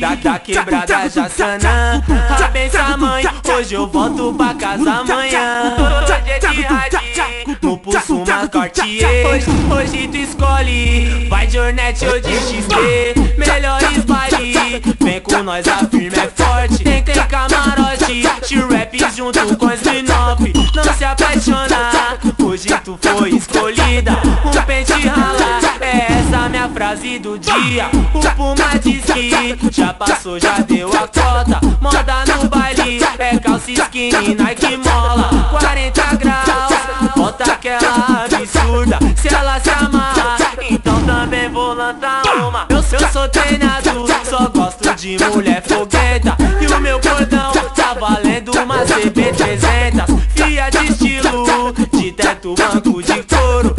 da, da quebrada Jassanã. A benção mãe, hoje eu volto pra casa amanhã. Hoje é de no pulso uma Cartier. Hoje, hoje tu escolhe, vai de Hornet ou de XP. Melhores baile, vem com nós, a firme é forte. Tem, tem camarote, T-rap junto com Slinop. Não se apaixonar, hoje tu foi escolhida. Frase do dia. O Puma diz que já passou, já deu a cota. Moda no baile, é calça skinny, Nike mola. 40 graus, bota aquela absurda. Se ela se amarra, então também vou lançar uma. Eu, eu sou treinado, só gosto de mulher fogueta. E o meu cordão tá valendo uma CB300. Fia de estilo, de teto, banco de couro.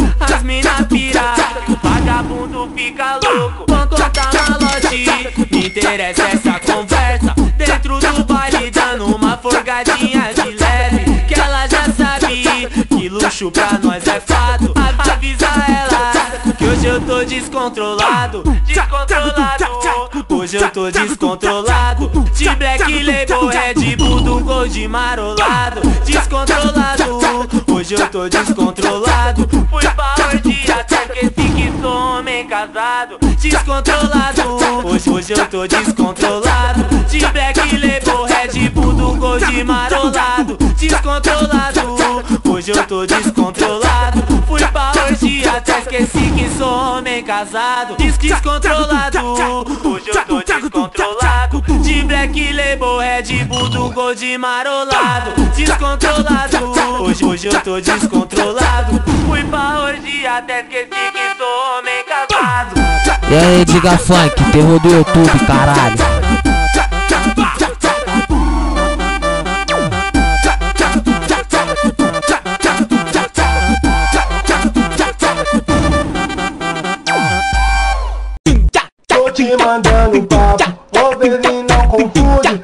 Vagabundo fica louco. Conta malote, me interessa essa conversa. Dentro do baile, dando uma forgadinha de leve. Que ela já sabe que luxo pra nós é fato. Avisa ela que hoje eu tô descontrolado. Descontrolado, hoje eu tô descontrolado. De black label, Red Bull do Gold marolado. Descontrolado, hoje eu tô descontrolado. Fui pra casado. Descontrolado, hoje, hoje eu tô descontrolado. De black label, Red Bull do Gold marolado. Descontrolado, hoje eu tô descontrolado. Fui pra orgia até esqueci que sou homem casado. Des descontrolado, hoje eu tô descontrolado. De black label, Red Bull do Gold marolado. Descontrolado, hoje, hoje eu tô descontrolado. Fui pra orgia até esqueci E aí, diga funk, terror do YouTube, caralho. Tô te mandando papo, ô não confunde